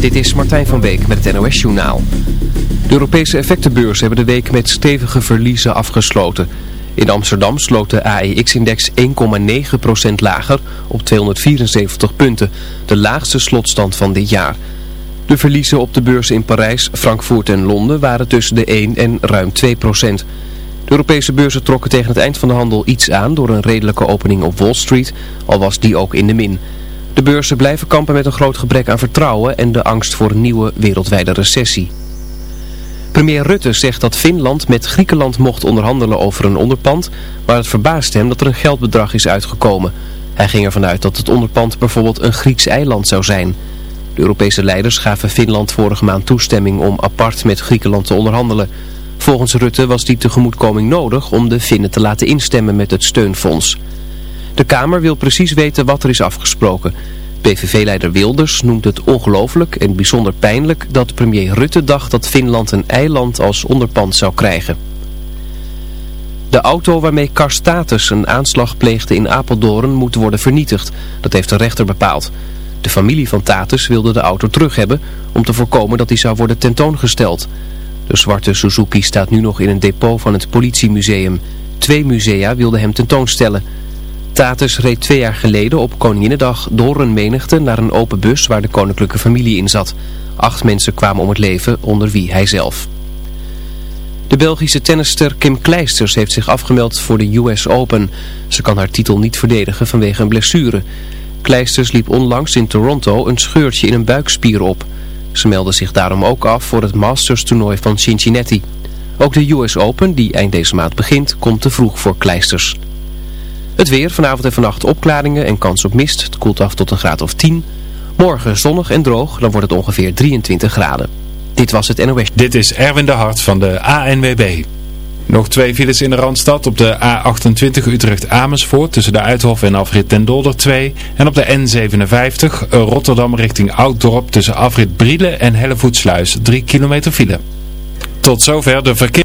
Dit is Martijn van Beek met het NOS Journaal. De Europese effectenbeurs hebben de week met stevige verliezen afgesloten. In Amsterdam sloot de AEX-index 1,9% lager op 274 punten, de laagste slotstand van dit jaar. De verliezen op de beurzen in Parijs, Frankfurt en Londen waren tussen de 1 en ruim 2%. De Europese beurzen trokken tegen het eind van de handel iets aan door een redelijke opening op Wall Street, al was die ook in de min. De beurzen blijven kampen met een groot gebrek aan vertrouwen en de angst voor een nieuwe wereldwijde recessie. Premier Rutte zegt dat Finland met Griekenland mocht onderhandelen over een onderpand, maar het verbaast hem dat er een geldbedrag is uitgekomen. Hij ging ervan uit dat het onderpand bijvoorbeeld een Grieks eiland zou zijn. De Europese leiders gaven Finland vorige maand toestemming om apart met Griekenland te onderhandelen. Volgens Rutte was die tegemoetkoming nodig om de Finnen te laten instemmen met het steunfonds. De Kamer wil precies weten wat er is afgesproken. PVV-leider Wilders noemt het ongelooflijk en bijzonder pijnlijk dat premier Rutte dacht dat Finland een eiland als onderpand zou krijgen. De auto waarmee Karstatus een aanslag pleegde in Apeldoorn moet worden vernietigd. Dat heeft de rechter bepaald. De familie van Tatus wilde de auto terug hebben om te voorkomen dat hij zou worden tentoongesteld. De zwarte Suzuki staat nu nog in een depot van het politiemuseum. Twee musea wilden hem tentoonstellen. Tatus reed twee jaar geleden op Koninginnedag door een menigte naar een open bus waar de koninklijke familie in zat. Acht mensen kwamen om het leven, onder wie hij zelf. De Belgische tennister Kim Kleisters heeft zich afgemeld voor de US Open. Ze kan haar titel niet verdedigen vanwege een blessure. Kleisters liep onlangs in Toronto een scheurtje in een buikspier op. Ze meldde zich daarom ook af voor het Masters toernooi van Cincinnati. Ook de US Open, die eind deze maand begint, komt te vroeg voor Kleisters. Het weer, vanavond en vannacht opklaringen en kans op mist. Het koelt af tot een graad of 10. Morgen zonnig en droog, dan wordt het ongeveer 23 graden. Dit was het NOS. Dit is Erwin de Hart van de ANWB. Nog twee files in de Randstad op de A28 Utrecht-Amersfoort tussen de Uithof en afrit Den Dolder 2. En op de N57 Rotterdam richting Ouddorp tussen afrit Brielen en Hellevoetsluis 3 kilometer file. Tot zover de verkeer...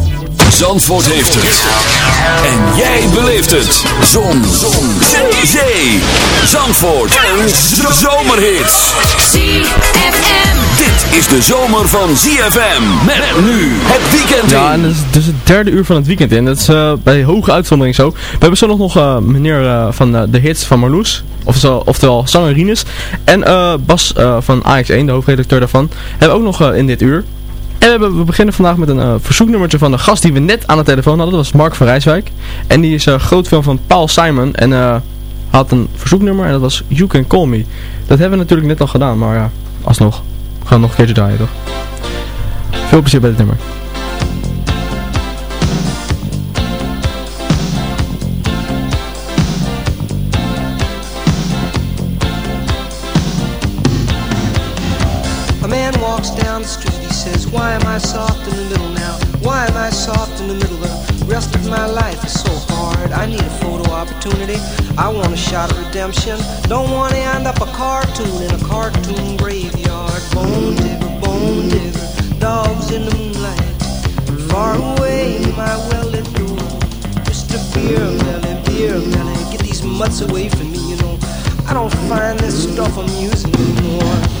Zandvoort heeft het. En jij beleeft het. Zon. Zon. Zee. Zee. Zandvoort. En zomerhits. ZFM. Dit is de zomer van ZFM. Met nu het weekend Ja, en in. dat is dus het derde uur van het weekend in. Dat is eh, bij hoge uitzondering zo. We hebben zo nog, nog eh, meneer eh, van de hits van Marloes. Of zo, oftewel zanger Rinus. En eh, Bas eh, van AX1, de hoofdredacteur daarvan. Hebben we ook nog eh, in dit uur. En we, beginnen vandaag met een eh, verzoeknummertje van een gast die we net aan de telefoon hadden. Dat was Mark van Rijswijk. En die is een groot fan van Paul Simon. En eh, had een verzoeknummer en dat was You Can Call Me. Dat hebben we natuurlijk net al gedaan, maar ja, alsnog. We gaan nog een keertje draaien, toch? Veel plezier bij dit nummer. Down street. Why am I soft in the middle now? Why am I soft in the middle? The rest of my life is so hard. I need a photo opportunity. I want a shot of redemption. Don't want to end up a cartoon in a cartoon graveyard. Bone digger, bone digger, dogs in the moonlight. Far away, my well-lit door. Mr. Beer Belly, Beer Belly, get these mutts away from me, you know. I don't find this stuff amusing anymore.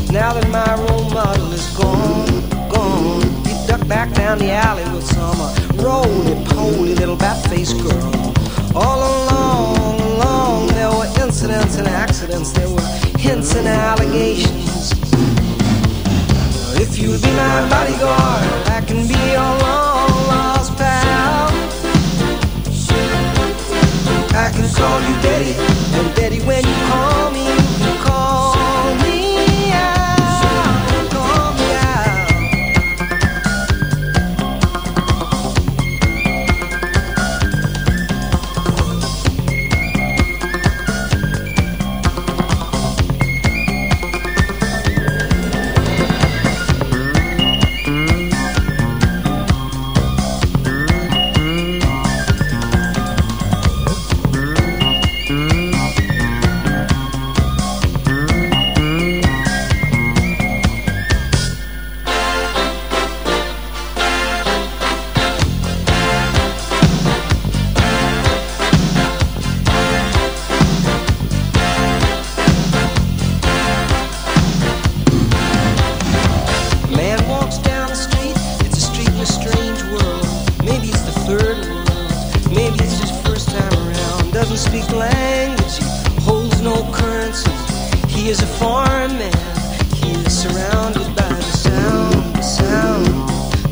now that my role model is gone? Gone. He ducked back down the alley with some uh, roly-poly little bat-faced girl. All along, along, there were incidents and accidents, there were hints and allegations. If you'll be my bodyguard, I can be your long lost pal. I can call you Betty, and Betty, when you call me, Doesn't speak language, he holds no currency. He is a foreign man, he is surrounded by the sound, the sound.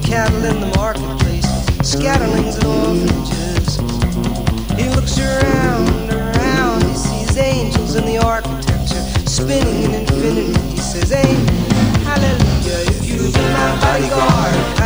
Cattle in the marketplace, scatterlings and orphanages. He looks around, around, he sees angels in the architecture, spinning in infinity. He says, Amen, hallelujah, if you be my bodyguard,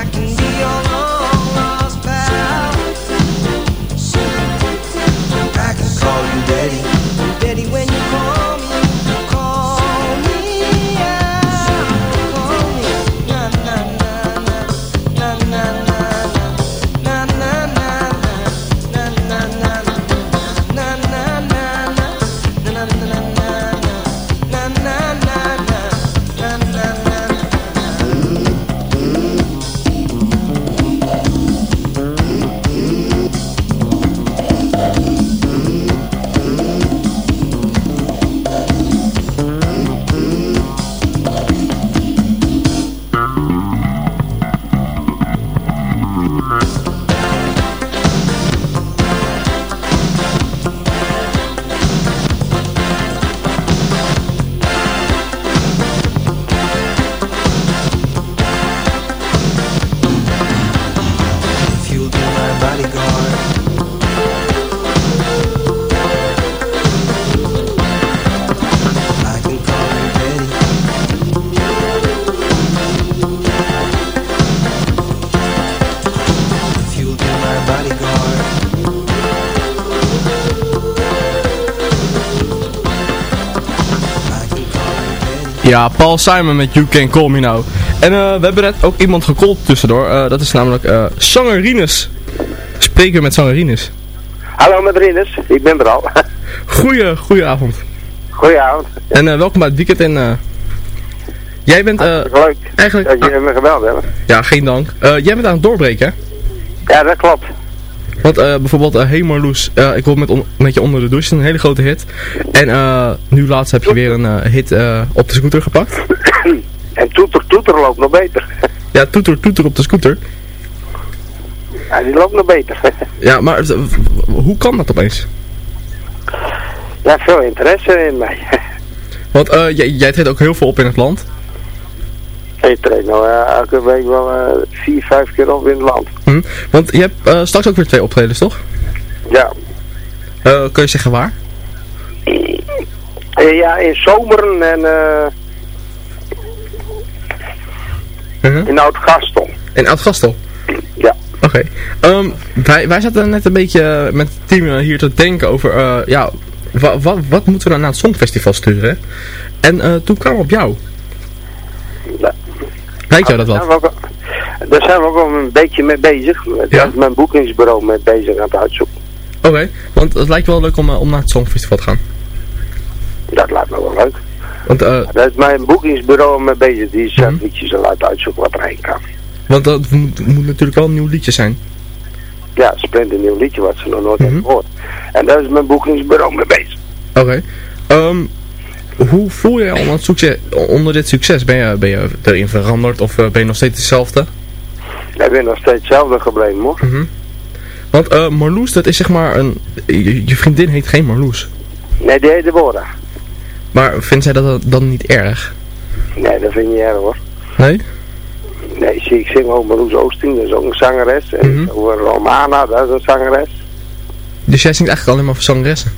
Ja, Paul Simon met You Can Call Me Now. En eh, we hebben net ook iemand gecallt tussendoor. Eh, dat is namelijk eh zanger Rinus. Spreken met zanger Rinus. Hallo met Rinus, ik ben er al. Goeie, goeie avond. Goedenavond. En eh, welkom bij het weekend. En, eh, jij bent eh, Leuk eigenlijk... dat je me gebeld hebt. Ja, geen dank. Eh, jij bent aan het doorbreken, hè? Ja, dat klopt. Want eh, bijvoorbeeld uh, Hey Marloes, eh, ik hoor met, met je onder de douche, een hele grote hit. En nu laatst heb je weer een hit op de scooter gepakt. En toeter toeter loopt nog beter. Ja, toeter toeter op de scooter. Ja, die loopt nog beter. Ja, maar hoe kan dat opeens? Ja, veel interesse in mij. Want jij, jij treedt ook heel veel op in het land. Ik treed nou eh, elke week wel eh, vier, vijf keer op in het land. Hm? Want je hebt eh, straks ook weer twee optredens, toch? Ja. Eh, kun je zeggen waar? Ja, in zomeren en eh Mhm. in Oud-Gastel. In Oud-Gastel? Ja. Oké. Ehm, wij, wij zaten net een beetje met het team hier te denken over, ja, wa, wa- wat moeten we dan naar het Songfestival sturen? En toen kwam op jou. Lijkt jou dat Daar wat? zijn we ook- Daar zijn we ook wel een beetje mee bezig. Daar Ja. is mijn boekingsbureau mee bezig aan het uitzoeken. Oké, want het lijkt wel leuk om, eh, om naar het Songfestival te gaan. Dat lijkt me wel leuk. Want, eh, Daar is mijn boekingsbureau mee bezig. Die zijn liedjes al uit uitzoeken wat erin kan. want dat moet, moet natuurlijk wel een nieuw liedje zijn. Ja, een nieuw liedje wat ze nog nooit Mhm. hebben gehoord. En daar is mijn boekingsbureau mee bezig. Oké. Ehm, hoe voel je je onder, het succes, onder dit succes? Ben je, ben je erin veranderd of eh, ben je nog steeds hetzelfde? Ik ben nog steeds hetzelfde gebleven hoor. Mhm. Want eh, Marloes, dat is zeg maar een... Je, je vriendin heet geen Marloes. Nee, die heet Deborah. Maar vindt zij dat dan niet erg? Nee, dat vind je niet erg hoor. Nee? Nee, zie ik zing over Marloes Oosting, dat is ook een zangeres. En Mhm. over Romana, dat is een zangeres. Dus jij zingt eigenlijk alleen maar voor zangeressen?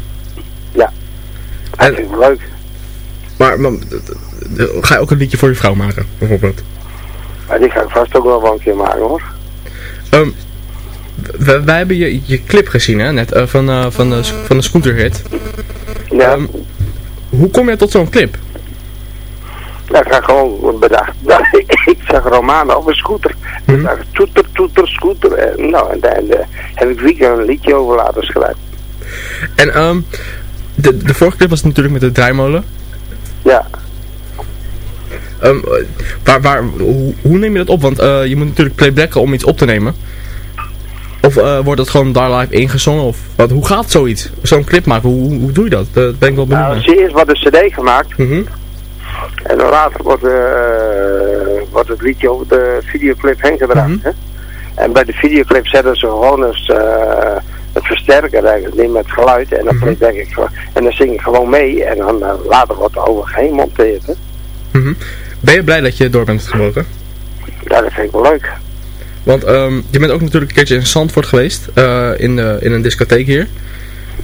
Ja. Dat vind ik leuk. Maar, maar ga je ook een liedje voor je vrouw maken, bijvoorbeeld? Maar die ga ik vast ook wel een keer maken hoor. Ehm, wij hebben je, je clip gezien, hè, net, eh, van, eh, van, de, van de scooterhit. Ja. Ehm, hoe kom je tot zo'n clip? Ga ik gewoon bedacht. ik zag Romana op een scooter. Mhm. Ik zag toeter, toeter, scooter. En, nou, en daar daar heb ik weekend een liedje over laten schrijven. En ehm, de, de vorige clip was natuurlijk met de draaimolen. Ehm, eh, waar, waar, hoe, hoe neem je dat op? Want eh, je moet natuurlijk playbacken om iets op te nemen. Of eh, wordt dat gewoon daar live ingezongen? Of wat, hoe gaat zoiets? Zo'n clip maken, hoe, hoe doe je dat? Daar ben ik wel benieuwd Nou, zie eerst wat een cd gemaakt. Mhm. En dan later wordt, eh, wordt het liedje over de videoclip heen gedraaid. Mhm. En bij de videoclip zetten ze gewoon eens het versterker eigenlijk niet met het geluid. En dan, Mhm. playback ik, en dan zing ik gewoon mee. En dan later wordt er over gemonteerd. Hè? Mhm. Ben je blij dat je door bent gebroken? Ja, dat vind ik wel leuk. Want ehm, je bent ook natuurlijk een keertje in Zandvoort geweest. eh, in, de, in een discotheek hier.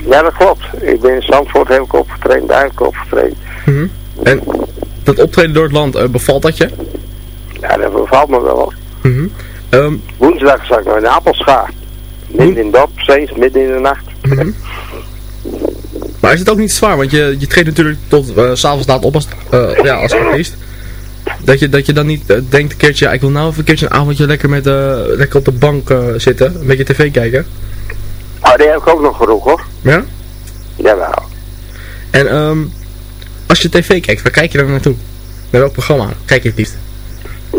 Ja, dat klopt. Ik ben in Zandvoort heel ik opgetraind, daar heb ik opgetraind. Mhm. En dat optreden door het land, eh, bevalt dat je? Ja, dat bevalt me wel. Mhm. Ehm, Woensdag zag ik nog in Appelscha. Midden in het dorp, steeds midden in de nacht. Mhm. Maar is het ook niet zwaar? Want je, je treedt natuurlijk tot eh, s s'avonds laat op als, eh, ja, als artiest. Dat je, dat je dan niet eh, denkt een keertje, ja, ik wil nou even een keertje een avondje lekker, met, eh, lekker op de bank eh, zitten. Een beetje tv kijken. Oh, die heb ik ook nog genoeg hoor. Ja? Jawel. En ehm, als je tv kijkt, waar kijk je dan naartoe? Naar welk programma kijk je het liefst?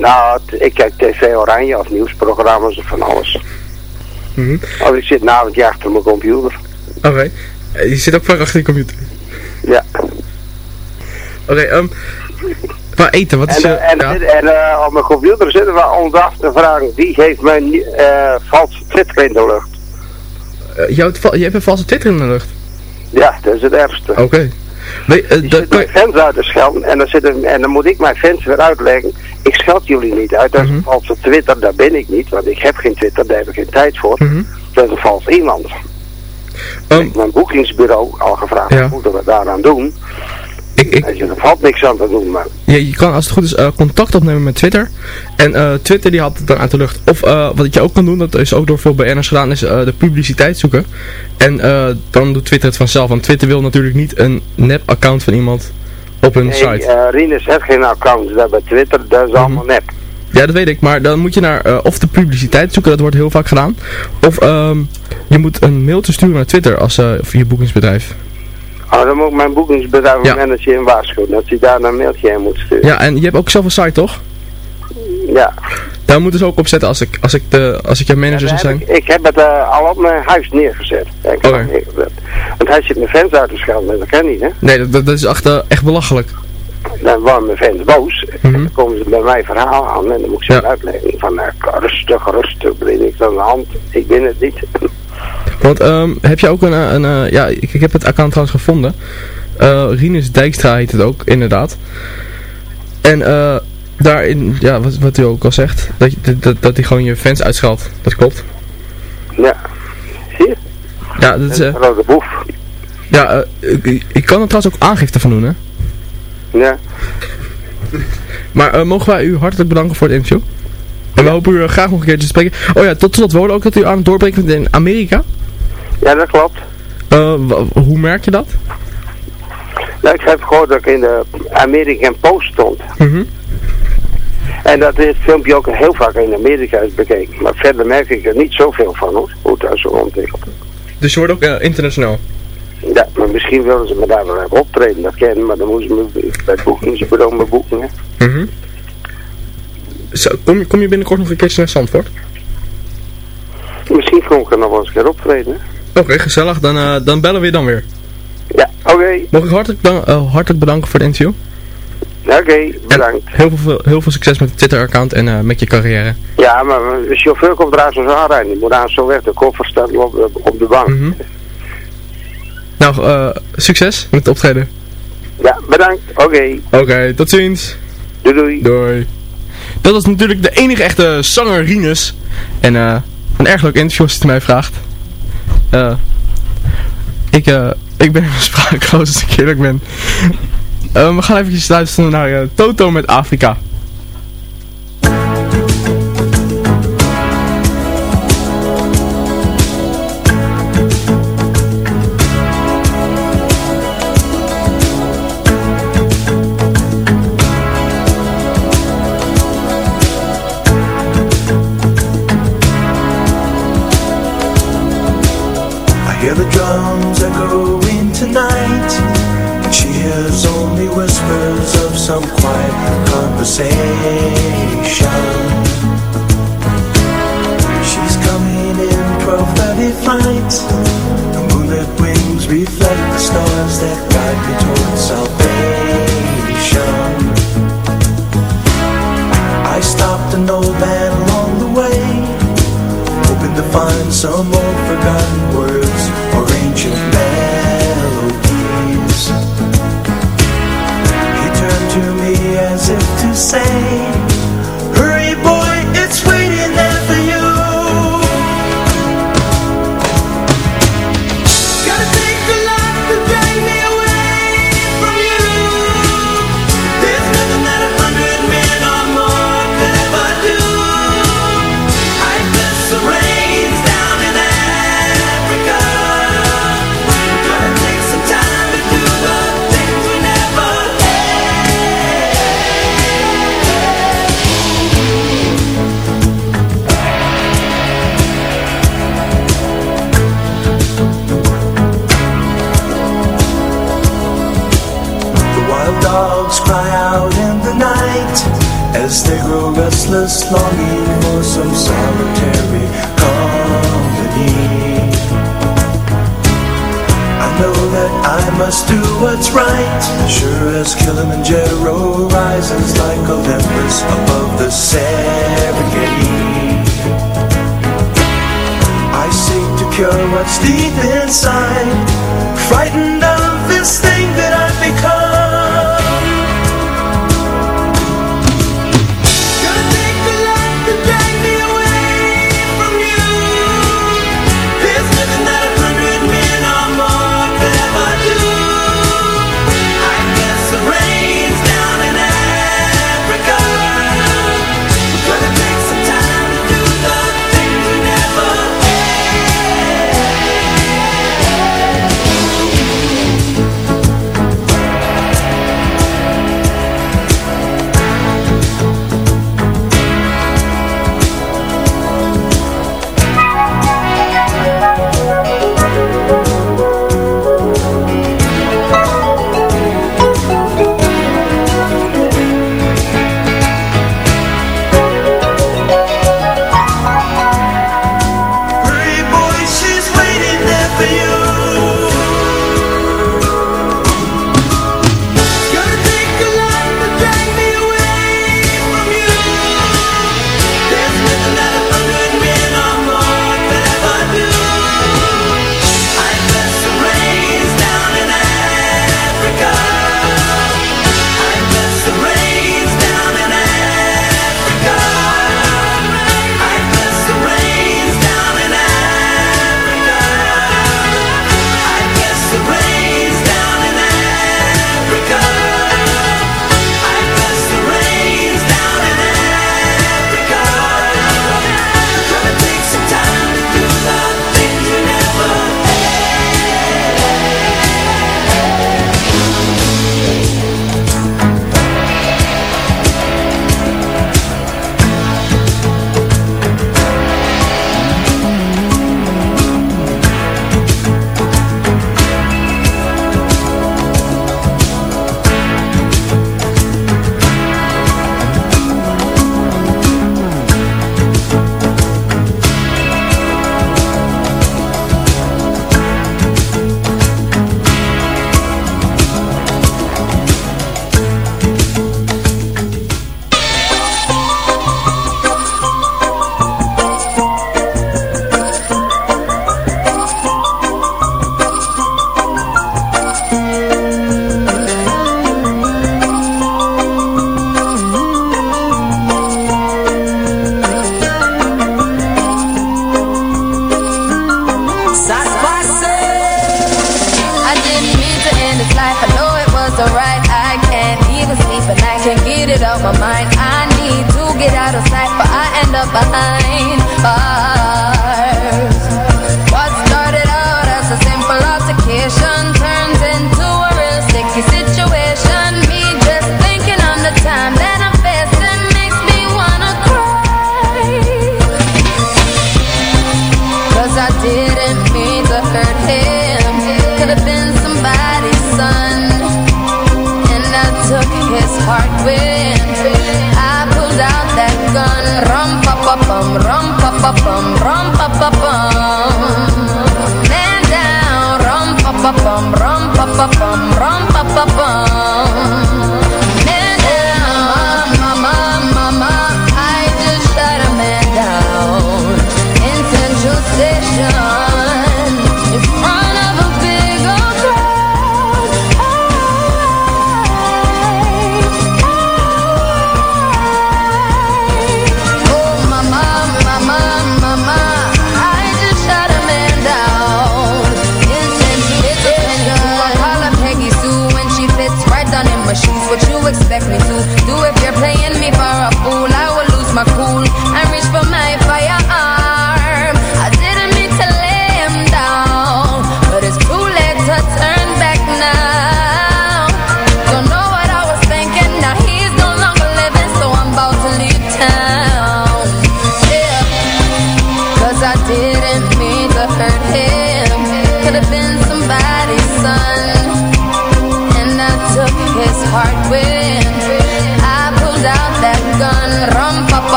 Nou, ik kijk tv Oranje of nieuwsprogramma's of van alles. Mhm. Of ik zit avondje achter mijn computer. Oké. Je zit ook vaak achter je computer. Ja. Oké, ehm qua eten, wat is En, eh, en, ja? en eh, op mijn computer zitten we ons af te vragen, wie geeft mij eh valse Twitter in de lucht? Jou, je hebt een valse Twitter in de lucht. Ja, dat is het ergste. Oké. Zitten kan mijn fans uit te schelden en dan, zitten, en dan moet ik mijn fans weer uitleggen. Ik scheld jullie niet uit, dat is Mhm. een valse Twitter, daar ben ik niet, want ik heb geen Twitter, daar heb ik geen tijd voor. Mhm. Dat is een vals iemand. Ehm, Ik heb mijn boekingsbureau al gevraagd, Ja. wat moeten we daaraan doen? Ik, ik, er valt niks aan te doen, maar Ja, je kan als het goed is eh, contact opnemen met Twitter. En eh, Twitter die had het dan uit de lucht. Of eh, wat je ook kan doen, dat is ook door veel BN'ers gedaan, is de publiciteit zoeken. En dan doet Twitter het vanzelf. Want Twitter wil natuurlijk niet een nep-account van iemand op hun nee, site. Rinus heeft geen account daar bij Twitter, dat Mhm. is allemaal nep. Ja, dat weet ik. Maar dan moet je naar of de publiciteit zoeken, dat wordt heel vaak gedaan. Of ehm, je moet een mailtje sturen naar Twitter als voor je boekingsbedrijf. Oh, dan moet mijn boekingsbedrijf Ja. manager in waarschuwen, dat hij daar een mailtje in moet sturen. Ja, en je hebt ook zelf een site, toch? Ja. Daar moeten ze ook op zetten als ik, als ik, de, als ik jouw manager zou zijn. Ik, ik heb het eh, al op mijn huis neergezet. Oké. neergezet. Want hij zit mijn fans uit te schelden, en dat kan niet, hè. Nee, dat, dat, dat is echt, eh, echt belachelijk. Dan worden mijn fans boos. Mhm. En dan komen ze bij mij verhaal aan en dan moet ik ze Ja. uitleggen van eh, rustig, rustig, ben ik aan de hand. Ik ben het niet. Want ehm, heb je ook een, eh, een eh, ja, ik, ik heb het account trouwens gevonden. Eh Rinus Dijkstra heet het ook, inderdaad. En eh, daarin, ja, wat, wat u ook al zegt, dat, je- dat, dat, hij gewoon je fans uitschalt. Dat klopt. Ja. Zie je? Ja, dat is, Een grote boef. ja ik, ik kan er trouwens ook aangifte van doen, hè. Ja. Maar mogen wij u hartelijk bedanken voor het interview. En we hopen u graag nog een keer te spreken. Oh ja, tot slot, we hoorden ook dat u aan het doorbreken bent in Amerika. Ja, dat klopt. Eh, hoe merk je dat? Nou, ik heb gehoord dat ik in de American Post stond. Mhm. En dat dit filmpje ook heel vaak in Amerika is bekeken. Maar verder merk ik er niet zoveel van hoor, hoe het daar zo ontwikkelt. Dus je wordt ook eh, internationaal. Ja, maar misschien willen ze me daar wel even optreden, dat kennen, maar dan moeten ze me bij boekingsbureau boeken. Hè. Mhm. Zo, kom, je- kom je binnenkort nog een keertje naar Zandvoort? Misschien kom ik er nog wel eens een keer optreden. Oké, gezellig. Dan, eh, dan bellen we je dan weer. Ja, oké. Mag ik hartelijk, dan- eh, hartelijk bedanken voor het interview. Oké, bedankt. Heel veel, heel veel succes met het Twitter-account en eh, met je carrière. Ja, maar de chauffeur komt eraan zo aanrijden. Die moet aan zo weg, de koffer staat op de, op de bank. Mhm. Nou, eh, succes met het optreden. Ja, bedankt. Oké, Oké, tot ziens. doei doei. Doei. Dat was natuurlijk de enige echte zanger Rinus. En eh, een erg leuk interview als je het mij vraagt. Eh, ik, eh, ik ben sprakeloos als ik eerlijk ben. Eh, we gaan even luisteren naar eh, Toto met Afrika.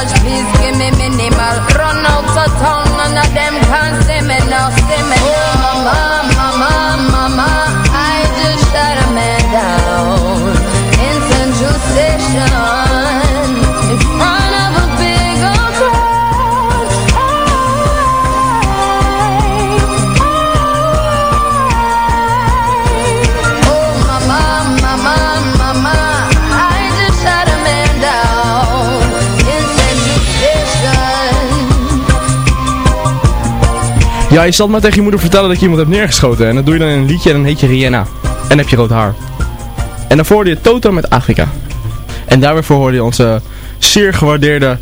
Judge please give me minimal. Run out of town, none of them can see me now, see me now. Oh mama, mama, mama, I just shot a man down in Ja, je zal maar tegen je moeder vertellen dat je iemand hebt neergeschoten. En dat doe je dan in een liedje en dan heet je Rihanna. En heb je rood haar. En daarvoor hoorde je Toto met Afrika. En daarvoor hoorde je onze zeer gewaardeerde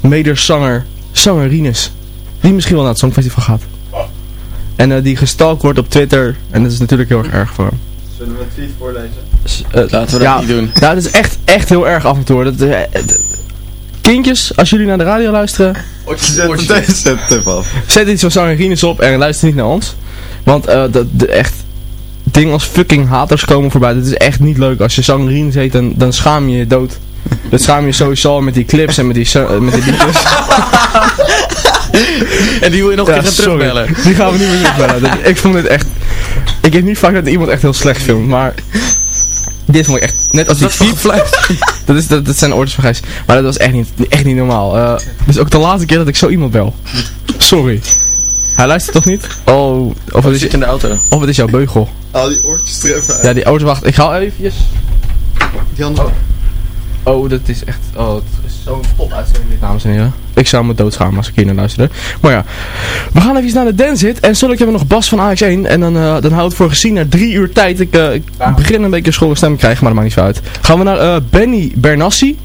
mederzanger, zanger Rinus. Die misschien wel naar het Songfestival gaat. En eh, die gestalkt wordt op Twitter. En dat is natuurlijk heel erg erg voor hem. Zullen we een tweet voorlezen? Laten we dat niet doen. Ja, dat is echt, echt heel erg af en toe. hoor. Dat, eh, eh, kindjes, als jullie naar de radio luisteren, Zet af. Iets van Sangerines op en luister niet naar ons. Want eh, dat, de, echt dingen als fucking haters komen voorbij. Dat is echt niet leuk. Als je Sangerines heet, dan, dan schaam je je dood. Dat schaam je sowieso al met die clips en met die, met die liedjes. En die wil je nog Ja, sorry. terugbellen. Die gaan we niet meer terugbellen. Ik vond dit echt... Ik heb niet vaak dat iemand echt heel slecht filmt, maar... Dit vond ik echt... Net als die piep... dat, is, dat, dat zijn oortjes van Gijs. Maar dat was echt niet, echt niet normaal. Eh dit is ook de laatste keer dat ik zo iemand bel. Sorry. Hij luistert toch niet? Oh, of het is, zit in de auto. of het is jouw beugel. Haal die oortjes er even uit. Ja, die auto, wacht. Ik ga eventjes... Die andere. Oh, dat is echt... Oh, het is zo'n top uitzending dames en heren. Ik zou me doodschamen als ik hier naar luisterde. Maar ja, we gaan even naar de dance hit. En zullen hebben we nog Bas van AX1. En dan, eh, dan houdt het voor gezien na drie uur tijd. Ik, eh, ik begin een beetje een scholle stem te krijgen, maar dat maakt niet zo uit. Gaan we naar eh, Benny Bernassi.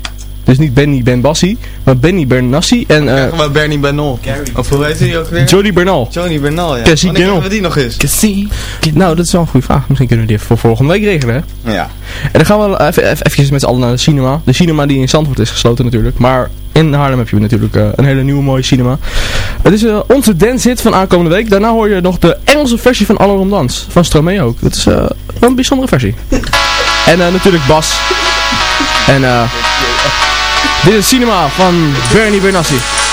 Dus niet Benny Ben Bassi, maar Benny Bernassi. En eh Maar Bernie Bernal. Of hoe heet hij ook weer? Johnny Bernal. Johnny Bernal, ja. Cassie Wanneer hebben we die nog eens? Nou, dat is wel een goede vraag. Misschien kunnen we die even voor volgende week regelen, hè? Ja. En dan gaan we even, even, eventjes met z'n allen naar de cinema. De cinema die in Zandvoort is gesloten natuurlijk. Maar in Haarlem heb je natuurlijk eh, een hele nieuwe mooie cinema. Het is eh, onze dance hit van aankomende week. Daarna hoor je nog de Engelse versie van Allerom Dans. Van Stromae ook. Dat is eh, wel een bijzondere versie. en eh, natuurlijk Bas. En eh dit is cinema van Bernie Bernassi.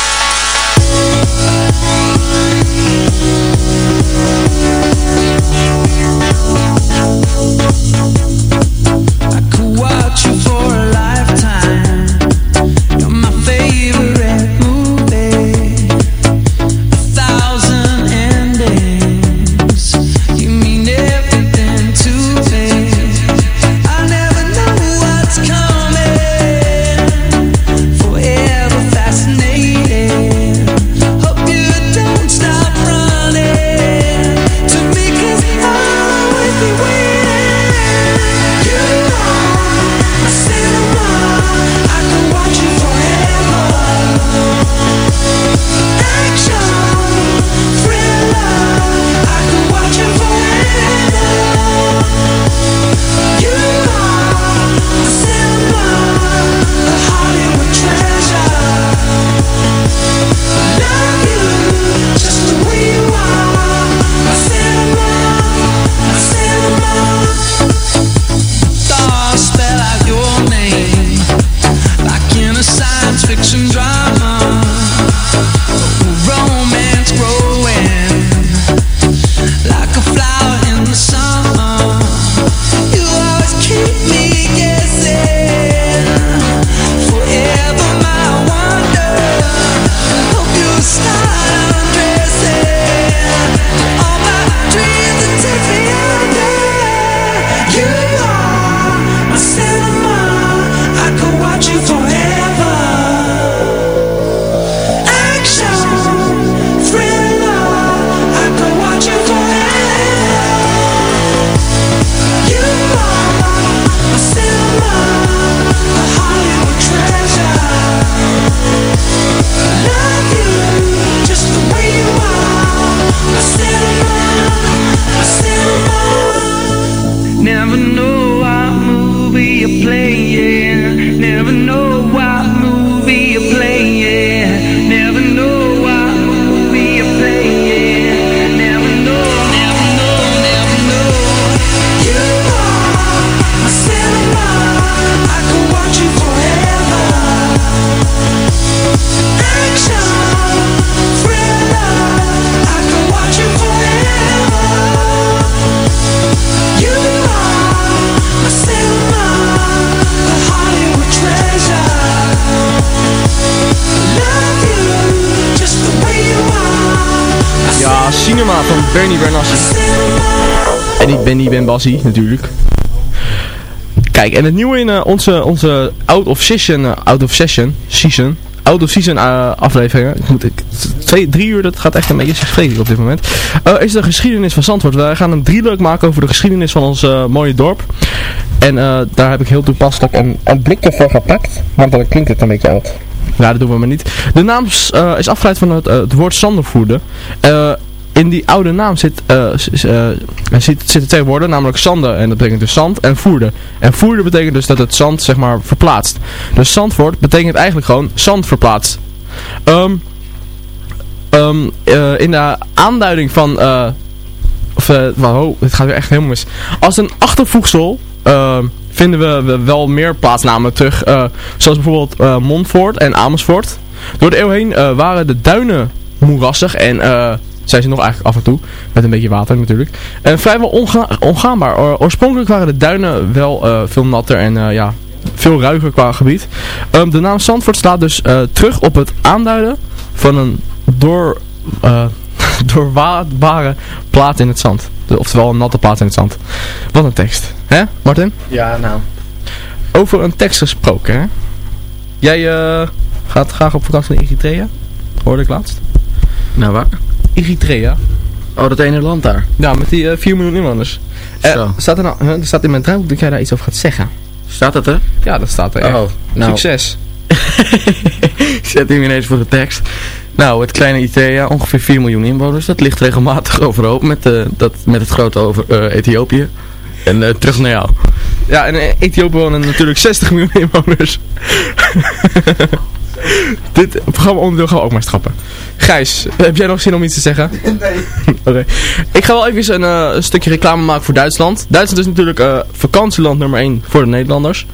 Cinema van Bernie Bernassi. En ik ben niet Ben Bassi, natuurlijk. Kijk, en het nieuwe in eh, onze, onze Out of Session, eh, Out of Session, season, Out of Season eh, afleveringen. Ik moet, ik, twee, drie uur, dat gaat echt een beetje verschrikkelijk op dit moment. Is de geschiedenis van Zandvoort. Wij gaan een drieluik maken over de geschiedenis van ons mooie dorp. En daar heb ik heel toepasselijk een, een blikje voor gepakt. Want dan klinkt het een beetje oud. Ja, dat doen we maar niet. De naam is, afgeleid van het, het woord zandervoerder. In die oude naam zit, er zit, zitten twee woorden, namelijk zande en dat betekent dus zand en voerde. En voerde betekent dus dat het zand zeg maar verplaatst. Dus zandvoort betekent eigenlijk gewoon zand verplaatst. Eh, in de aanduiding van, eh, of, wow, het gaat weer echt helemaal mis. Als een achtervoegsel ehm, vinden we, we wel meer plaatsnamen terug, zoals bijvoorbeeld Montfort en Amersfoort. Door de eeuw heen waren de duinen moerassig en zijn ze nog eigenlijk af en toe, met een beetje water natuurlijk. En vrijwel onga ongaanbaar. Oor- oorspronkelijk waren de duinen wel eh, veel natter en eh, ja, veel ruiger qua gebied. Ehm, de naam Zandvoort staat dus eh, terug op het aanduiden van een door, eh doorwaadbare plaat in het zand. Oftewel een natte plaat in het zand. Wat een tekst. Hè, Martin? Ja, nou. Over een tekst gesproken, hè? Jij eh, gaat gaat graag op vakantie naar Eritrea. Hoorde ik laatst. Nou waar? Eritrea. Oh, dat ene land daar. Ja, met die eh 4 miljoen inwonders. Eh, Zo. staat er, nou, er staat in mijn draaiboek dat jij daar iets over gaat zeggen. Staat dat er? Ja, dat staat er echt. Oh, nou. Succes. Zet hem ineens voor de tekst. Nou, het kleine Eritrea, ongeveer 4 miljoen inwoners. Dat ligt regelmatig overhoop met, eh, dat, met het grote over, eh, Ethiopië. En eh, terug naar jou. Ja, en Ethiopië wonen natuurlijk 60 miljoen inwoners. Dit programma onderdeel gaan we ook maar schrappen. Gijs, heb jij nog zin om iets te zeggen? Nee. Oké. Ik ga wel even een, eh, een stukje reclame maken voor Duitsland. Duitsland is natuurlijk eh, vakantieland nummer 1 voor de Nederlanders.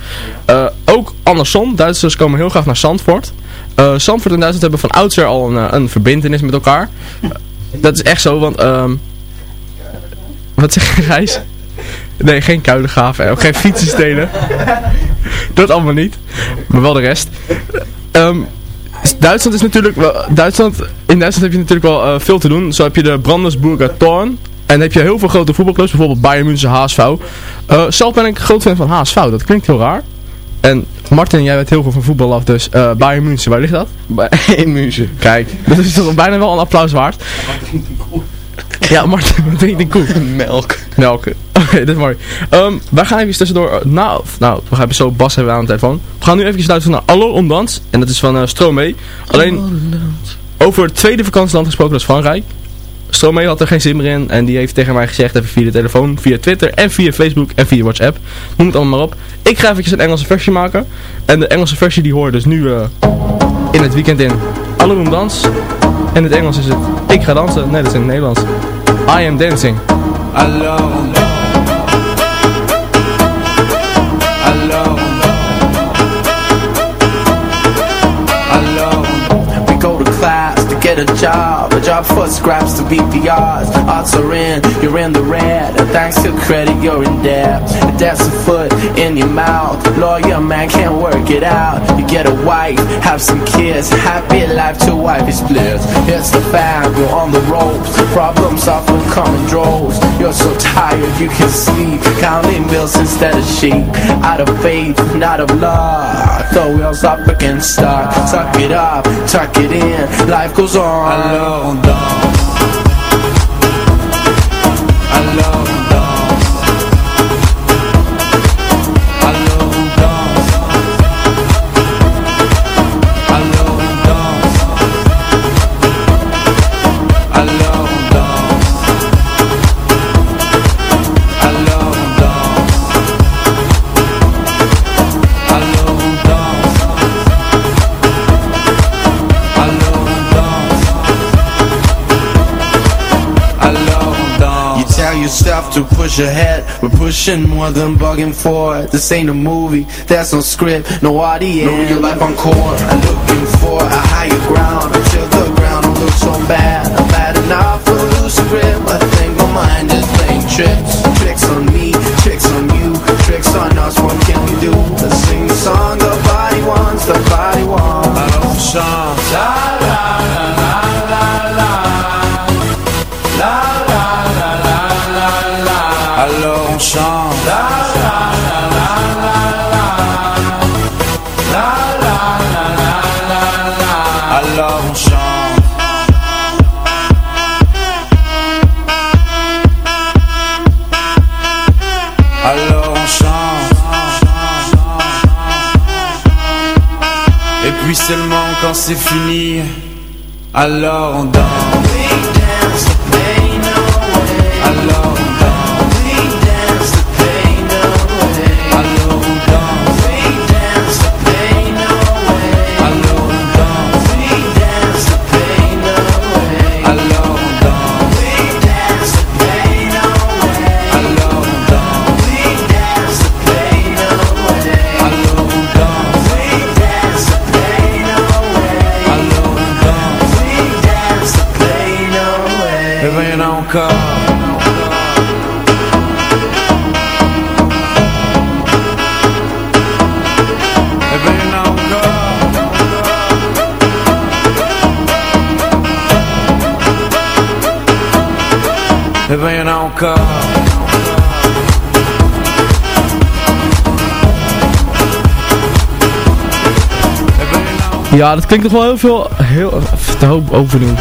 Eh, ook andersom, Duitsers komen heel graag naar Zandvoort. Zandvoort en Duitsland hebben van oudsher al een, een verbindenis met elkaar. Dat is echt zo, want... ehm wat zeg je, Gijs? Nee, geen kuilengaven en ook geen fietsen stelen. Dat allemaal niet. Maar wel de rest. Ehm, Duitsland is natuurlijk wel, Duitsland, in Duitsland heb je natuurlijk wel eh, veel te doen. Zo heb je de Brandenburger Tor. En dan heb je heel veel grote voetbalclubs, bijvoorbeeld Bayern München, HSV. Eh zelf ben ik groot fan van HSV, dat klinkt heel raar. En Martin, jij weet heel veel van voetbal af, dus eh Bayern München, waar ligt dat? Bij München. Kijk, dat is toch bijna wel een applaus waard. Ja, Martin, wat drinkt een koe? Melk. Melk. Oké, dat is mooi. Ehm, wij gaan even tussendoor... eh, nou, nou, we hebben zo Bas hebben we aan de telefoon. We gaan nu even luisteren naar Allo om dans. En dat is van uh, Stromae. Alleen over het tweede vakantieland gesproken, dat is Frankrijk. Stromae had er geen zin meer in. En die heeft tegen mij gezegd, even via de telefoon, via Twitter en via Facebook en via WhatsApp. Noem het allemaal maar op. Ik ga eventjes een Engelse versie maken. En de Engelse versie die hoor je dus nu eh, in het weekend in Allo om dans. En in het Engels is het Ik ga dansen. Nee, dat is in het Nederlands. I am dancing. Alors, alors, get a job, a job for scraps to beat the odds. Odds are in, you're in the red, thanks to credit, you're in debt. And that's a foot in your mouth. Lawyer man can't work it out. You get a wife, have some kids, happy life to wife is bliss. It's the fact you're on the ropes. Problems often come in droves. You're so tired you can sleep, counting bills instead of sheep. Out of faith, not of love. Throw wheels up against start. Tuck it up, tuck it in. Life goes on. Alors on danse. To push ahead. We're pushing more than bugging for it. This ain't a movie. that's no script, no audience. Know your life on core. I'm looking for a higher ground. Until the ground don't look so bad. I'm bad enough to lose grip. I think my mind is playing tricks. Tricks on me, tricks on you, tricks on us. What can we do? Let's sing the song c'est fini, alors on danse. Ja, dat klinkt toch wel heel veel, heel, te hoop overdoen.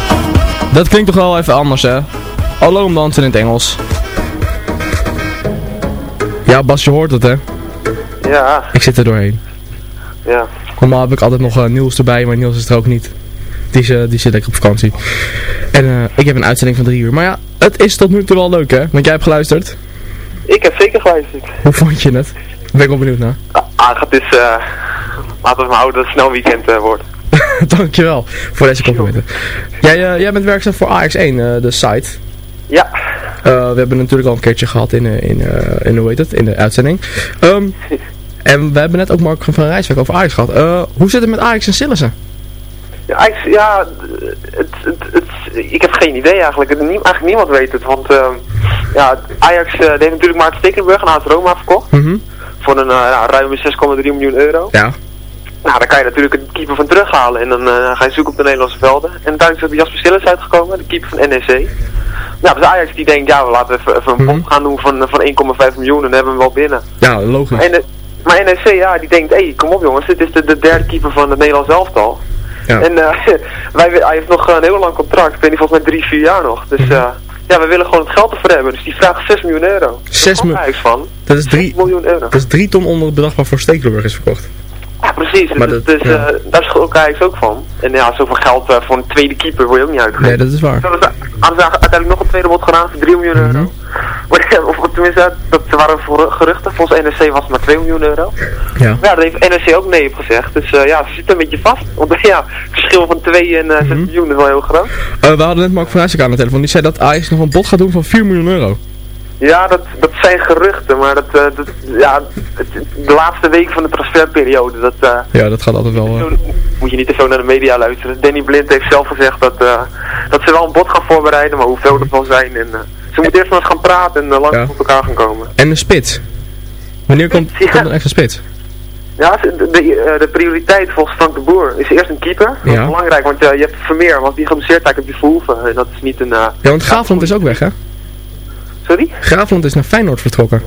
Dat klinkt toch wel even anders, hè? Alone dansen in het Engels. Ja, Bas, je hoort het, hè? Ja, Ik zit er doorheen. ja. Normaal heb ik altijd nog eh, Niels erbij, maar Niels is er ook niet. Die, is, eh, die zit lekker op vakantie. En eh, ik heb een uitzending van drie uur. Maar ja, het is tot nu toe wel leuk, hè? Want jij hebt geluisterd. Ik heb zeker geluisterd. Hoe vond je het? Ben ik wel benieuwd naar. Ah, het is, eh laten we maar houden dat het snel weekend eh, wordt. Dankjewel voor deze complimenten. Jij, eh, jij bent werkzaam voor AX1, eh, de site. Ja. We hebben natuurlijk al een keertje gehad in, in, in hoe heet het, in de uitzending. Ehm, en we hebben net ook Mark van Rijswijk over Ajax gehad. Eh, hoe zit het met Ajax en Sillissen? Ja, eigenlijk, ja het, het, het, ik heb geen idee eigenlijk. Het, nie- eigenlijk niemand weet het. Want ehm, ja, Ajax heeft natuurlijk Maarten Stekelenburg aan AS Roma verkocht. Voor een ja, ruime 6,3 miljoen euro. Ja. Nou, daar kan je natuurlijk een keeper van terughalen. En dan eh, ga je zoeken op de Nederlandse velden. En uiteindelijk is er Jasper Sillis uitgekomen, de keeper van NEC. Nou, dus Ajax die denkt, ja, we laten even, even een pomp gaan doen van, van 1,5 miljoen en dan hebben we hem wel binnen. Ja, logisch. Maar, NE maar NEC, ja, die denkt, hé, hey, kom op jongens, dit is de, de derde keeper van het Nederlands elftal. Ja. En eh, wij, hij heeft nog een heel lang contract, ik weet niet, volgens mij drie, vier jaar nog. Dus eh, ja, we willen gewoon het geld ervoor hebben. Dus die vraagt 6 miljoen euro. Zes Daar miljoen. Ajax van. Dat is drie, miljoen euro. dat is drie ton onder het bedrag waarvoor Stekelenburg is verkocht. Ja, precies. Maar dus dat- dus ja. eh, daar schrok ook van. En ja, zoveel geld eh, voor een tweede keeper wil je ook niet uitgeven. Nee, dat is waar. Hadden ze hadden ze uiteindelijk nog een tweede bod gedaan voor 3 miljoen euro. Maar, ja, of tenminste, dat waren voor geruchten. Volgens NEC was het maar 2 miljoen euro. Ja. Maar ja, daar heeft NEC ook nee op gezegd. Dus eh, ja, ze zitten een beetje vast. Want ja, het verschil van 2 en eh 6 miljoen is wel heel groot. Eh, we hadden net Mark van Rijswijk aan de telefoon. Die zei dat Ajax nog een bod gaat doen van 4 miljoen euro. Ja, dat, dat zijn geruchten. Maar dat, eh, dat, ja, het- de laatste week van de transferperiode, dat... eh, Ja, dat gaat altijd wel... moet je niet te veel naar de media luisteren. Danny Blind heeft zelf gezegd dat, eh, dat ze wel een bod gaan voorbereiden, maar hoeveel dat wel zijn. En, ze moeten eerst maar eens gaan praten en langzaam op elkaar gaan komen. En de spits. Wanneer komt, komt een extra spits? Ja, de, de, de prioriteit volgens Frank de Boer is eerst een keeper. Dat Ja. is belangrijk, want je hebt Vermeer, want die geblesseerd raakt op je Verhoeven. En dat is niet een... Ja, want Graafland is ook weg, hè? Sorry? Graafland is naar Feyenoord vertrokken.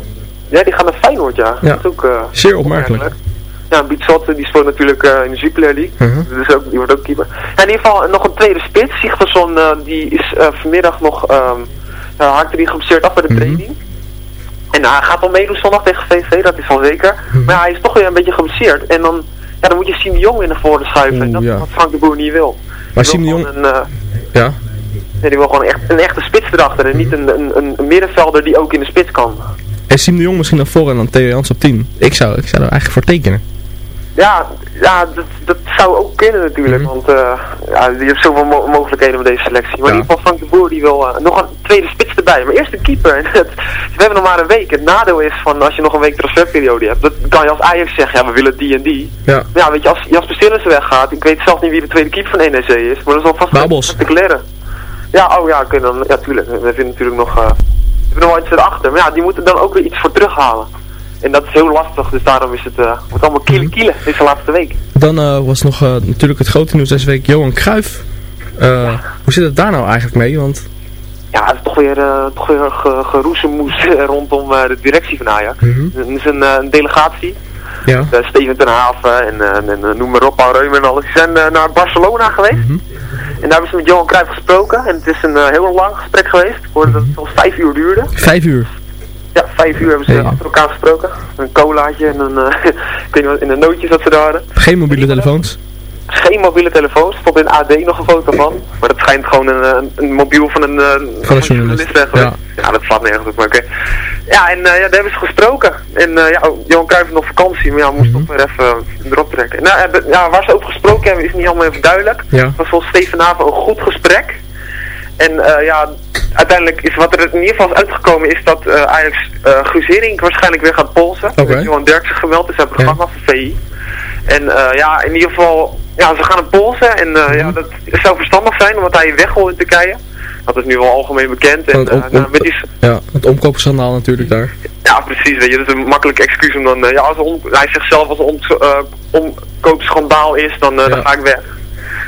Ja, die gaan naar Feyenoord, ja. Ja. Dat is ook... eh, Zeer opmerkelijk. Ja, Bietsotte, die speelt natuurlijk eh, in de Jupiler League. Mhm. Dus ook, die wordt ook keeper. Ja, in ieder geval nog een tweede spits. Sigtersson, eh die is eh, vanmiddag nog... uh, haakte die geblesseerd af bij Mhm. de training. En hij gaat wel meedoen zondag tegen VV, dat is al zeker. Mhm. Maar ja, hij is toch weer een beetje geblesseerd. En dan, ja, dan moet je de Jong in naar voren schuiven. en dat is ja. wat Frank de Boer niet wil. Maar de Jong... Een, eh, Ja. Nee, die wil gewoon echt, een echte spits erachter. En niet een, een, een, middenvelder die ook in de spits kan. En Siem de Jong misschien naar voren en dan Theo Jans op 10. Ik zou, ik zou er eigenlijk voor tekenen. Ja, ja dat, dat zou ook kunnen natuurlijk, Mhm. want eh ja, je hebt zoveel mo- mogelijkheden met deze selectie. Maar in ieder geval Frank de Boer die wil eh, nog een tweede spits erbij, maar eerst een keeper. En we hebben nog maar een week. Het nadeel is van als je nog een week transferperiode hebt, dat kan je als Ajax zeggen, ja we willen die en die. Ja. Ja, weet je, als Jasper Sillissen weggaat, ik weet zelf niet wie de tweede keeper van NEC is, maar dat is alvast Babels. Ja, oh ja, oké, dan, ja tuurlijk, we vinden natuurlijk nog, eh, we hebben nog wel iets erachter. Maar ja, die moeten dan ook weer iets voor terughalen. En dat is heel lastig, dus daarom is het, eh wordt allemaal kielen kielen deze laatste week. Dan eh, was nog natuurlijk het grote nieuws deze week Johan Cruijff. Hoe zit het daar nou eigenlijk mee? Want Ja, het is toch weer, toch weer ge, geroezemoes rondom de directie van Ajax. Het is een, een delegatie. ja. Steven ten Haven en, en noem maar op, Paul Reumer en alles. Die zijn naar Barcelona geweest. En daar hebben ze met Johan Cruijff gesproken. En het is een eh, heel lang gesprek geweest. Ik hoorde dat het al vijf uur duurde. Vijf uur. Ja, vijf uur hebben ze achter elkaar gesproken. Een colaatje en een, eh, ik weet niet wat, in de nootjes dat ze daar hadden. Geen mobiele telefoons. Geen mobiele telefoons, stond in AD nog een foto van. Maar dat schijnt gewoon een, een, een mobiel van een, eh, Van een journalist. zijn geweest. Ja. dat slaat nergens op, maar oké. Ja, en eh, ja, daar hebben ze gesproken. En eh, ja, Johan Cruijff nog vakantie, maar ja, moest toch weer even eh, erop trekken. Nou, hebben- ja, waar ze over gesproken hebben is niet allemaal even duidelijk. Ja. Het was volgens Steven Haven een goed gesprek. En eh, ja, uiteindelijk is wat er in ieder geval is uitgekomen is dat eh, Ajax uh, Guus Hiddink waarschijnlijk weer gaat polsen. Okay. Johan Derksen gemeld in zijn programma voor VI. En eh, ja, in ieder geval, ja, ze gaan hem polsen en eh, ja, dat zou verstandig zijn omdat hij weg wil in Turkije. Dat is nu wel algemeen bekend. En, eh, nou, met die, Ja, het omkoopschandaal natuurlijk daar. ja, precies, weet je, dat is een makkelijk excuus om dan, ja, als hij zegt zelf als om, omkoopschandaal is, dan, dan ga ik weg.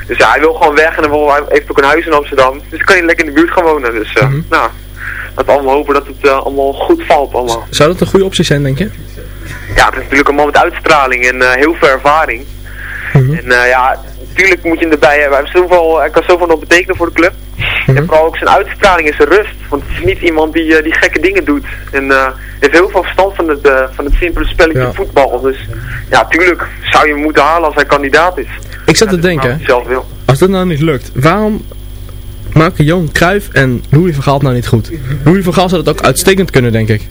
Dus ja, hij wil gewoon weg en wil, hij heeft ook een huis in Amsterdam. Dus dan kan hij lekker in de buurt gaan wonen. Dus eh, nou, laten we allemaal hopen dat het allemaal goed valt allemaal. Zou dat een goede optie zijn, denk je? Ja, het is natuurlijk een man met uitstraling en eh, heel veel ervaring. En eh, ja, tuurlijk moet je hem erbij hebben. Hij, heeft zoveel, hij kan zoveel nog betekenen voor de club. En vooral ook zijn uitstraling is zijn rust. Want het is niet iemand die, eh, die gekke dingen doet. En eh heeft heel veel verstand van het, van het simpele spelletje voetbal. Dus ja, tuurlijk zou je hem moeten halen als hij kandidaat is. Ik zat te denken, Als dat nou niet lukt, waarom maken Johan Cruijff en Louis van Gaal het nou niet goed? Louis van Gaal zou het ook uitstekend kunnen, denk ik.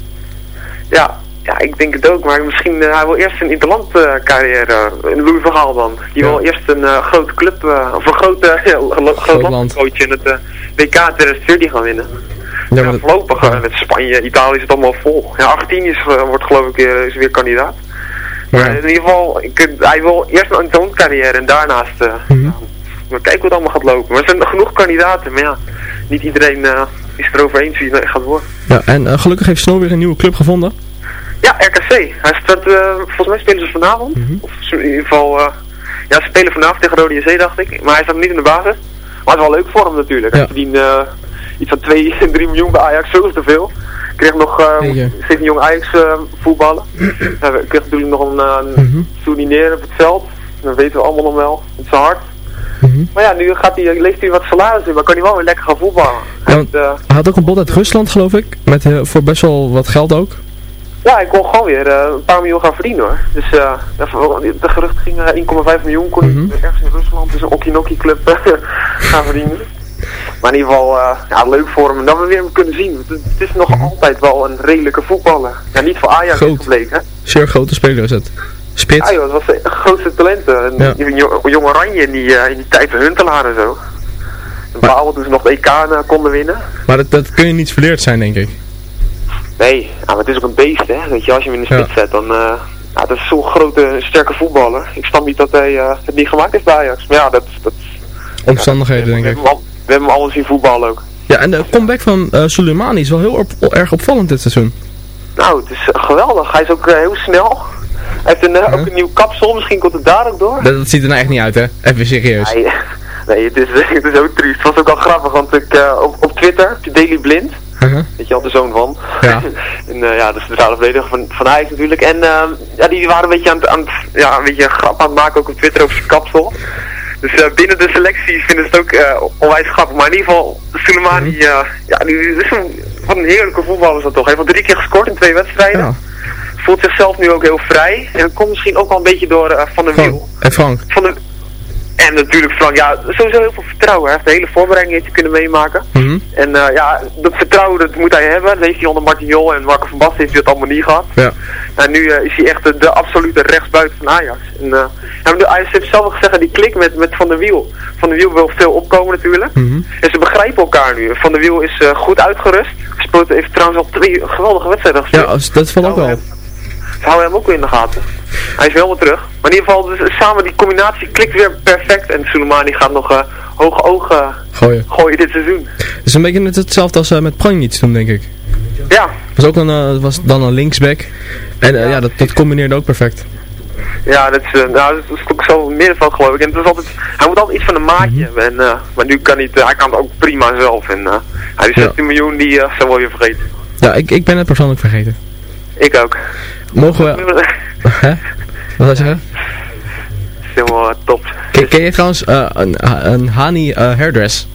Ja, ja, ik denk het ook. Maar misschien, eh, hij wil eerst een interland eh, carrière. Louis van Gaal dan. Die wil eerst een eh, grote club, of een grote, groot landcoach in het WK 2014 gaan winnen. Ja, Ja, voorlopig met Spanje, Italië is het allemaal vol. Ja, Argentinië is, wordt geloof ik is weer kandidaat. Maar in ieder geval, ik, hij wil eerst een interland carrière en daarnaast we kijken hoe het allemaal gaat lopen. Maar er zijn genoeg kandidaten, maar ja, niet iedereen is er over eens wie het gaat worden. Ja, en gelukkig heeft Snow weer een nieuwe club gevonden. Ja, RKC. Hij start, eh, volgens mij spelen ze vanavond. Of ze- in ieder geval, eh, ja, ze spelen vanavond tegen Rode JC, dacht ik. Maar hij staat niet in de basis. Maar het is wel leuk voor hem natuurlijk. Hij verdient eh, iets van 2, 3 miljoen bij Ajax, zo is te veel. Kreeg nog uh, Jeetje. 17 jong Ajax voetballen. Hij kreeg natuurlijk nog een, uh, een souvenir op het veld. Dat weten we allemaal nog wel. Het is hard. Maar ja, nu gaat hij, leeft hij wat salaris in, maar kan hij wel weer lekker gaan voetballen. Hij heeft, Hij had ook een bod uit Rusland, geloof ik. Met, voor best wel wat geld ook. Ja, ik kon gewoon weer eh, een paar miljoen gaan verdienen hoor. Dus eh, de geruchten gingen 1,5 miljoen kon ik ergens in Rusland, dus een Okinoki club eh, gaan verdienen. Maar in ieder geval, ja, leuk voor hem. Dat we weer hem kunnen zien. Het, het is nog altijd wel een redelijke voetballer. Ja, niet voor Ajax Groot. gebleken. hè. Zeer grote speler is het. Spits. Ja joh, dat was de grootste talenten. En Ja. die Jong, Oranje in die, in die tijd van Huntelaar en zo. En Bouwen toen ze nog de EK konden winnen. Maar dat, dat kun je niet verleerd zijn, denk ik. Nee, maar het is ook een beest, hè. Weet je, als je hem in de Ja. spits zet, dan... ja, dat is zo'n grote, sterke voetballer. Ik snap niet dat hij eh, het niet gemaakt heeft bij Ajax. Maar ja, dat... dat Omstandigheden, we, denk ik. hebben hem al, we hebben hem alles zien voetballen ook. Ja, en de comeback van eh Soleimani is wel heel op- erg opvallend dit seizoen. Nou, het is geweldig. Hij is ook heel snel. Hij heeft een, ook een nieuw kapsel. Misschien komt het daar ook door. Dat, dat ziet er nou echt niet uit, hè? Even serieus. Nee, nee het, is, het is ook triest. Het was ook al grappig, want ik, op, op Twitter, Daily Blind, Uh-huh. weet je al, de zoon van. Ja. en eh, ja, is de centrale verdediger van, van Ajax natuurlijk. En ehm, ja, die waren een beetje aan het, aan het, ja, een beetje een grap aan het maken ook op Twitter over zijn kapsel. Dus eh, binnen de selectie vinden ze het ook eh, onwijs grappig. Maar in ieder geval, Soleimani, Mhm. eh, ja, nu is een, wat een heerlijke voetballer is dat toch. Hij heeft al drie keer gescoord in twee wedstrijden. Ja. Voelt zichzelf nu ook heel vrij. En dat komt misschien ook wel een beetje door Van der Wiel. En Frank. Van de... En natuurlijk Frank, ja, sowieso heel veel vertrouwen. Hij heeft de hele voorbereiding heeft hij kunnen meemaken. Mhm. En eh, ja, dat vertrouwen dat moet hij hebben. Dat heeft hij onder Martin Jol en Marco van Basten heeft hij dat allemaal niet gehad. Ja. En nu eh, is hij echt de, de absolute rechtsbuiten van Ajax. En, eh, maar de Ajax heeft zelf al gezegd, die klik met, met Van der Wiel. Van der Wiel wil veel opkomen natuurlijk. Mhm. En ze begrijpen elkaar nu. Van der Wiel is eh, goed uitgerust. Gespeeld heeft trouwens al twee geweldige wedstrijden gespeeld. Ja, dat valt ook wel houden hem ook weer in de gaten. Hij is helemaal terug. Maar in ieder geval, dus, samen die combinatie klikt weer perfect. En Soleimani gaat nog eh, hoge ogen Gooien. gooien dit seizoen. Het is een beetje net hetzelfde als eh, met Pranjic toen, denk ik. Ja, Was ook een, eh, was dan een linksback. En ja, dat, dat combineerde ook perfect. ja dat, is, nou, dat is ook zo meer van geloof ik. En het is altijd, hij moet altijd iets van een maatje hebben. En, maar nu kan hij het, hij kan het ook prima zelf. En uh, hij is Ja. 16 miljoen, die uh, zou wel weer vergeten. Ja, ik, ik ben het persoonlijk vergeten. Ik ook. Mogen we... Hè? Wat zou je zeggen? helemaal top. Ken, ken je trouwens eh, een, een Hani eh, hairdress?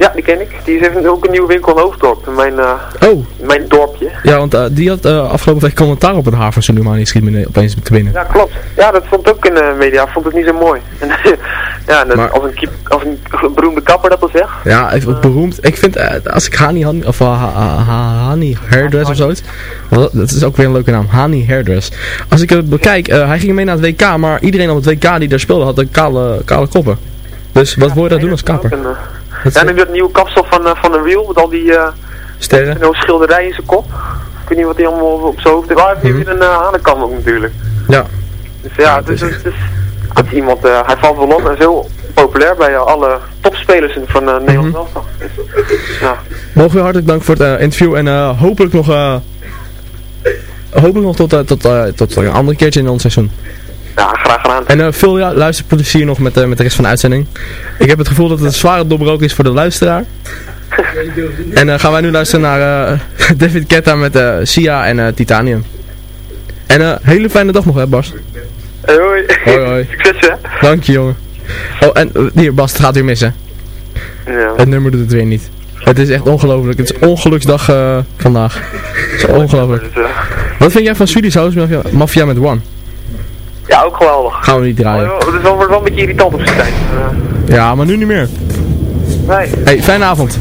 Ja, die ken ik. Die heeft ook een nieuwe winkel in Hoofddorp. In mijn, eh, Oh. mijn dorpje. Ja, want eh, die had eh, afgelopen week commentaar op het haar van Soleimani schiet me opeens te binnen. Ja, klopt. Ja, dat stond ook in de media. Vond het niet zo mooi. Ja, dat- Maar- als, een, als een beroemde kapper dat al zegt. Ja, even beroemd. Ik vind, als ik Hani, Han, of Ha- Ha- Ha- Hani Hairdress of zoiets. Dat is ook weer een leuke naam. Hani Hairdress. Als ik het bekijk, hij ging mee naar het WK, maar iedereen op het WK die daar speelde had een kale, kale koppen. Dus wat wil je daar doen als kapper? Ja, nu dat nieuwe kapsel van, eh, van de Wiel, met al die eh Sterren? schilderij in zijn kop. Ik weet niet wat hij allemaal op zijn hoofd heeft. Maar hij heeft weer een uh, hanenkam ook natuurlijk. Ja. Dus ja, het is, het is, het is iemand, hij valt wel op en is heel populair bij alle topspelers van uh, Nederland. Dus, ja. Mogen we hartelijk dank voor het interview en hopelijk nog... hopelijk nog tot, tot, tot een ander keertje in ons seizoen. Ja, graag gedaan. En eh, veel ja, luisterplezier nog met, eh, met de rest van de uitzending. Ik heb het gevoel dat het een zware dobber is voor de luisteraar. en dan gaan wij nu luisteren naar eh, David Ketta met eh Sia en eh, Titanium. En een hele fijne dag nog hè Bas. Hey, hoi. Hoi hoi. Succes hè. Dank je jongen. Oh, en eh, hier, Bas, het gaat weer missen. Ja. Het nummer doet het weer niet. Het is echt ongelooflijk. Het is ongeluksdag eh, vandaag. Het is ongelooflijk. Wat vind jij van Swedish House Mafia, Mafia met One? Ja, ook geweldig. Gaan we niet draaien. Oh, Het is wel, wordt wel een beetje irritant op zijn tijd. Ja, maar nu niet meer. nee. Hey, fijne avond.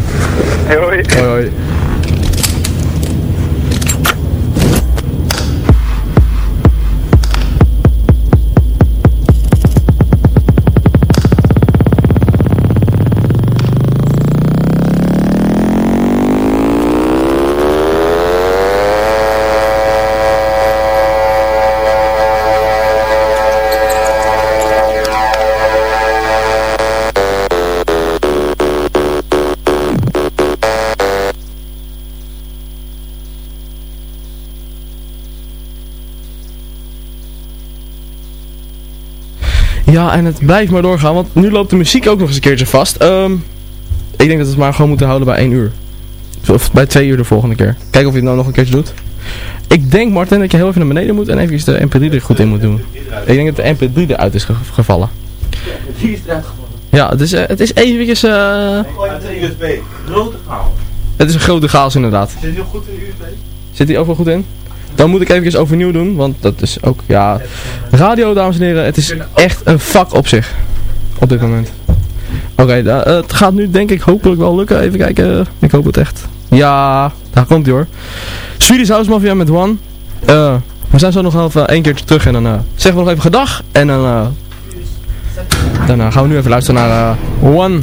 Hey, hoi. Hoi hoi. Ja, en het blijft maar doorgaan, want nu loopt de muziek ook nog eens een keertje vast. Ehm, ik denk dat we het maar gewoon moeten houden bij 1 uur. Of bij 2 uur de volgende keer. Kijken of je het nou nog een keertje doet. Ik denk, Martin, dat je heel even naar beneden moet en even de mp3 er goed in moet doen. Ik denk dat de mp3 eruit is ge- gevallen. Die is eruit gevallen. Ja, het is, eh, het is eventjes... eh, Uit de USB. Grote chaos. het is een grote chaos inderdaad. Zit die ook goed in de USB? Zit die overal goed in? Dan moet ik eventjes overnieuw doen, want dat is ook, ja... Radio, dames en heren, het is echt een vak op zich. Op dit moment. Oké, eh, het gaat nu denk ik hopelijk wel lukken. Even kijken, ik hoop het echt. Ja, daar komt hij hoor. Swedish House Mafia met One. Eh, we zijn zo nog even één keertje terug en dan eh, zeggen we nog even gedag. En dan, eh, dan eh, gaan we nu even luisteren naar eh, One.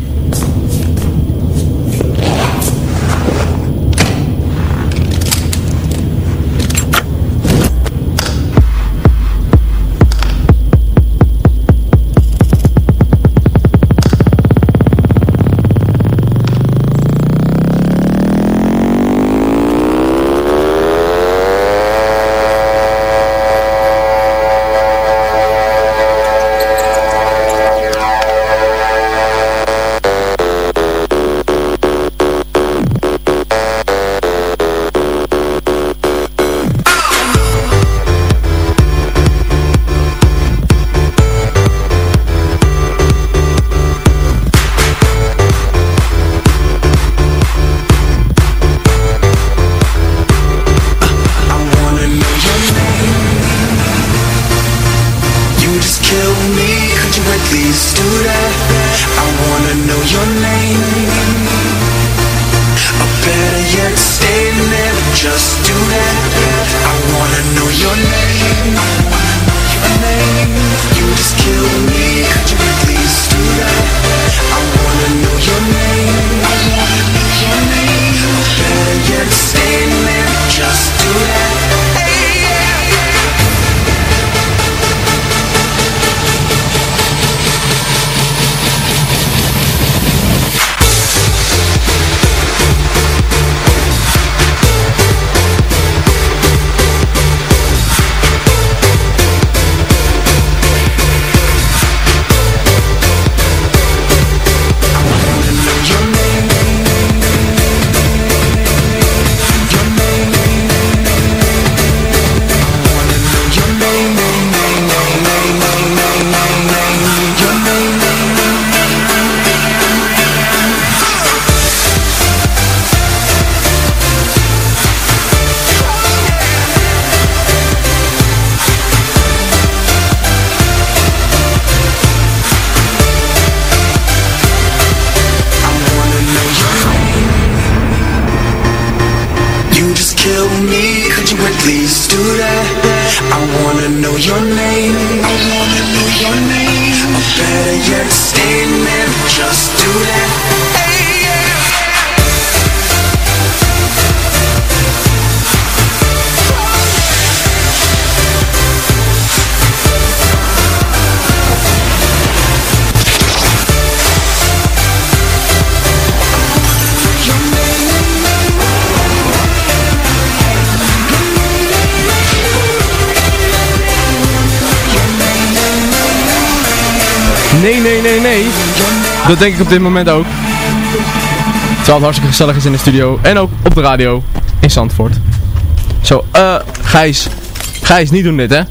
Dat denk ik op dit moment ook. Terwijl het hartstikke gezellig is in de studio. En ook op de radio in Zandvoort. Zo, eh, Gijs. Gijs, niet doen dit, hè?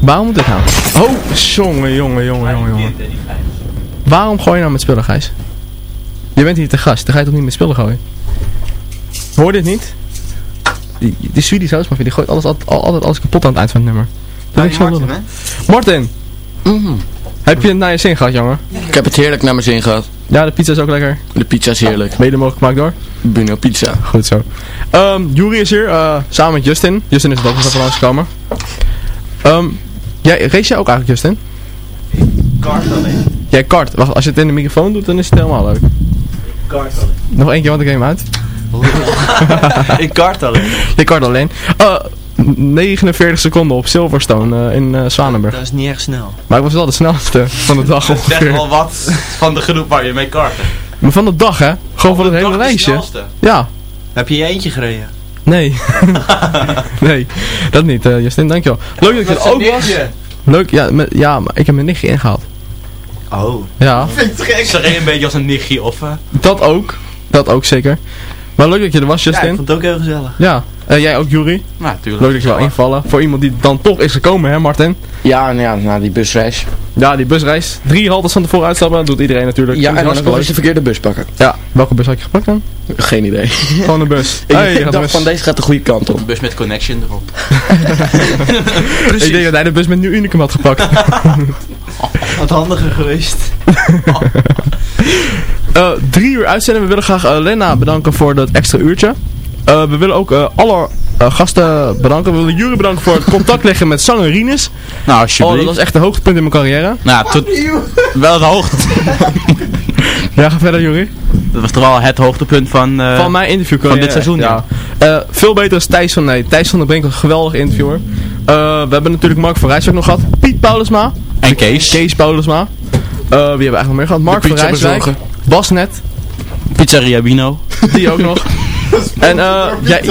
Waarom moet dit nou? Oh, jongen, jongen, jongen, jongen, jongen. Waarom gooi je nou met spullen, Gijs? Je bent hier te gast, dan ga je toch niet met spullen gooien? Hoor je dit niet? Die, die Swedish House die gooit alles, altijd, altijd alles kapot aan het eind van het nummer. Dat is Martin, Martin, Martin! Mhm. Heb je het naar je zin gehad, jongen? Ik heb het heerlijk naar mijn zin gehad. Ja, de pizza is ook lekker. De pizza is heerlijk. Mede mogelijk gemaakt door? Buno Pizza. Goed zo. Ehm Juri is hier, eh, samen met Justin. Justin is het ook nog even langsgekomen. Ehm jij, race jij ook eigenlijk, Justin? Kart alleen. Jij kart. Wacht, als je het in de microfoon doet, dan is het helemaal leuk. Kart alleen. Nog één keer, want ik neem hem uit. ik kart alleen. Je kart alleen. Eh 49 seconden op Silverstone eh, in eh Zwanenburg. Dat is niet echt snel. Maar ik was wel de snelste van de dag ongeveer. wel wat van de groep waar je mee karten. Maar van de dag, hè? Gewoon van het hele lijstje. Ja. Heb je je eentje gereden? Nee. nee, dat niet, eh, Justin, dankjewel. Leuk dat je er ook was. Leuk, ja, ja, maar ik heb mijn nichtje ingehaald. Oh. Ja, Ze reed een beetje als een nichtje of... eh, dat ook. Dat ook zeker. Maar leuk dat je er was, Ja, ik Justin. vond het ook heel gezellig. Ja, eh, jij ook, Juri. Nou, tuurlijk. Leuk dat je wel invallen. Voor iemand die dan toch is gekomen, hè, Martin? Ja, nou ja, na die busreis. Ja, die busreis. Drie haltes van tevoren uitstappen, dat doet iedereen natuurlijk. Ja, en dan nog hartstikke eens de verkeerde bus pakken. Ja, welke bus had je gepakt dan? Geen idee. Gewoon een bus. Ik Hey, dacht bus. van deze gaat de goede kant op. Een bus met connection erop. Ik denk dat hij de bus met Nieuw Unicum had gepakt. Wat handiger geweest. Eh, drie uur uitzenden. We willen graag eh, Lena bedanken voor dat extra uurtje. Eh, we willen ook alle eh, gasten bedanken. We willen Jury bedanken voor het contact leggen met zanger Rinus. Nou, Oh, alsjeblieft. dat was echt een hoogtepunt in mijn carrière. Nou, tot, wel het hoogte. Ja, ga verder Jury. Dat was toch wel het hoogtepunt van... eh, Van mijn interviewcarrière. van dit seizoen, ja. Eh, veel beter als Thijs van Nee. Thijs van der Brink een geweldige interviewer. Eh, we hebben natuurlijk Mark van Rijswijk nog gehad. Piet Paulusma. En Kees. Kees Paulusma. Eh, wie hebben we eigenlijk nog meer gehad? Mark van Rijswijk. Bas Net. Pizzeria Bino. Die ook nog. En eh, jij,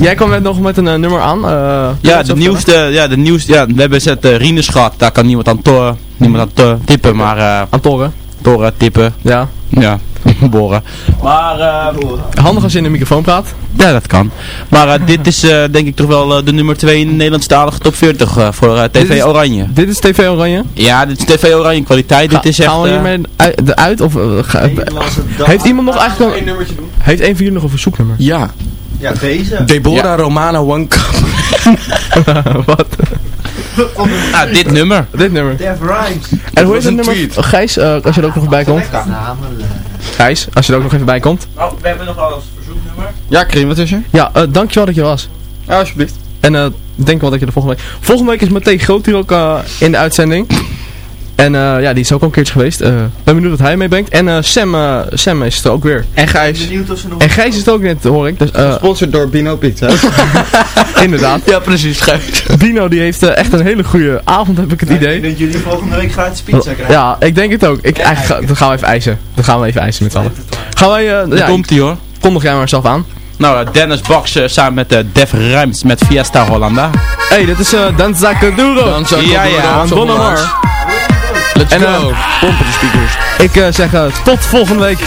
jij kwam net nog met een eh, nummer aan. eh, Ja, de nieuwste, ja, de nieuwste, ja, we hebben zet uh, Rinus gehad. Daar kan niemand aan, to niemand aan to tippen, maar... eh Aan Torren. Toren, tippen. Ja. Ja, boren. Maar, eh Handig als je in de microfoon praat. ja, dat kan. Maar eh, dit is eh, denk ik toch wel eh, de nummer 2 in de Nederlandstalige top 40 eh, voor eh, Dit TV is- Oranje. Dit is TV Oranje. Ja, dit is TV Oranje kwaliteit. dit is echt... Gaan we hiermee uit, eruit? Of, ga- heeft iemand nog eigenlijk een nummertje doen? heeft een van jullie nog een verzoeknummer? Ja. Ja, deze. Deborah Romana One Cup. Wat? Ah, dit nummer. Dit nummer. Def Rhymes. En hoe is het nummer? tweet. Gijs, eh, als je er ook nog bij komt. Namelijk. Gijs, als je er ook nog even bij komt. Oh, we hebben nog wel eens verzoeknummer. Ja, Karim, wat is er? Ja, eh, dankjewel dat je er was. Ja, alsjeblieft. En eh, ik denk wel dat je de volgende week... Volgende week is Matthee Groot hier ook eh, in de uitzending. En eh, ja, die is ook al een keertje geweest. Eh ben benieuwd wat hij meebrengt. En eh, Sam, eh, Sam is er ook weer. En Gijs. Benieuwd of ze nog... En Gijs is het ook net, hoor ik. Dus, Gesponsord door Bino Pizza. inderdaad. ja, precies. Gijs. Dino die heeft echt een hele goede avond, heb ik het Ik idee. denk dat jullie volgende week gratis pizza krijgen. Ja, ik denk het ook. Ik, eigenlijk, dat gaan we even eisen. Dat gaan we even eisen met z'n allen. Gaan wij... eh ja, komt ie hoor. kondig jij maar zelf aan. Nou, Dennis Box samen met eh, Def Rhymes met Fiesta Hollanda. hey, dit is uh, Danza Caduro. Danza Ja, Caduro. ja. Van. Let's En, go. eh, Pompen de speakers. Ik eh, zeg eh, tot volgende week.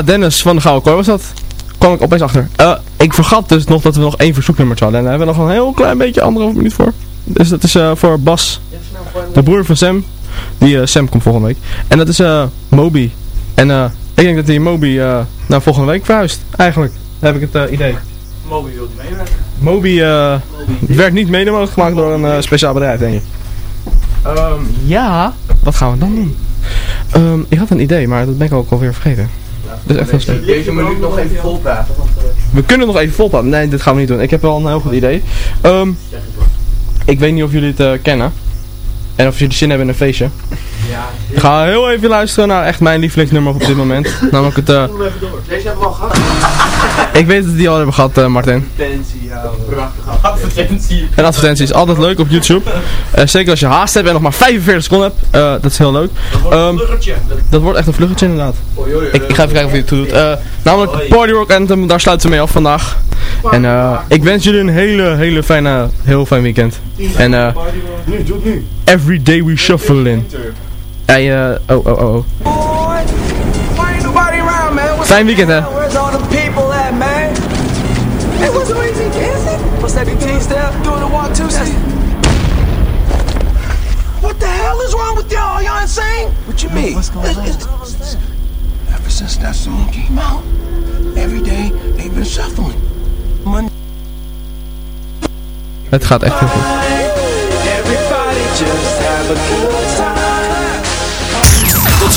Ja, Dennis van de Gouden Kooi was dat. Kwam ik opeens achter. Eh, ik vergat dus nog dat we nog één verzoeknummertje hadden. En daar hebben we nog een heel klein beetje anderhalf minuut voor. Dus dat is eh, voor Bas, de broer van Sam. Die eh, Sam komt volgende week. En dat is Moby. En ik denk dat die Moby naar volgende week verhuist. Eigenlijk heb ik het idee. Moby wil meewerken. Moby eh werd niet mede mogelijk gemaakt door een speciaal bedrijf, denk ik. Ehm, ja, wat gaan we dan doen? Ehm, ik had een idee, maar dat ben ik ook alweer vergeten. Dat is echt heel slecht. Deze minuut nog even vol praten. Want, eh, We kunnen nog even volpraten. Nee, dit gaan we niet doen. Ik heb wel een heel goed idee. Ehm, ik weet niet of jullie het eh, kennen. En of jullie zin hebben in een feestje. Ik ga heel even luisteren naar echt mijn lievelingsnummer op dit moment. Namelijk het... eh, Deze hebben we al gehad. ik weet dat we die al hebben gehad, eh, Martin. Advertentie, ja. Prachtig. Advertentie. En advertenties is altijd leuk op YouTube. Eh, zeker als je haast hebt en nog maar 45 seconden hebt. Eh, dat is heel leuk. Ehm, dat wordt echt een vluggetje inderdaad. Ik, ik ga even kijken of je het doet. Eh, namelijk Party Rock Anthem, daar sluiten we mee af vandaag. En eh, ik wens jullie een hele, hele fijne, heel fijn weekend. En eh, Nu, doe het nu. every day we shuffle in. Hey, eh, oh, oh, oh, oh. Fijn weekend, hè? Where's all the people at, man? Hey, what's the easy dancing? What's that BT step? Doing the walk too, see? What the hell is wrong with y'all? Y'all insane? What you mean? What's going on? Ever since that song came out, every day they've been shuffling. Het gaat echt heel goed. Everybody just have a good time. Tot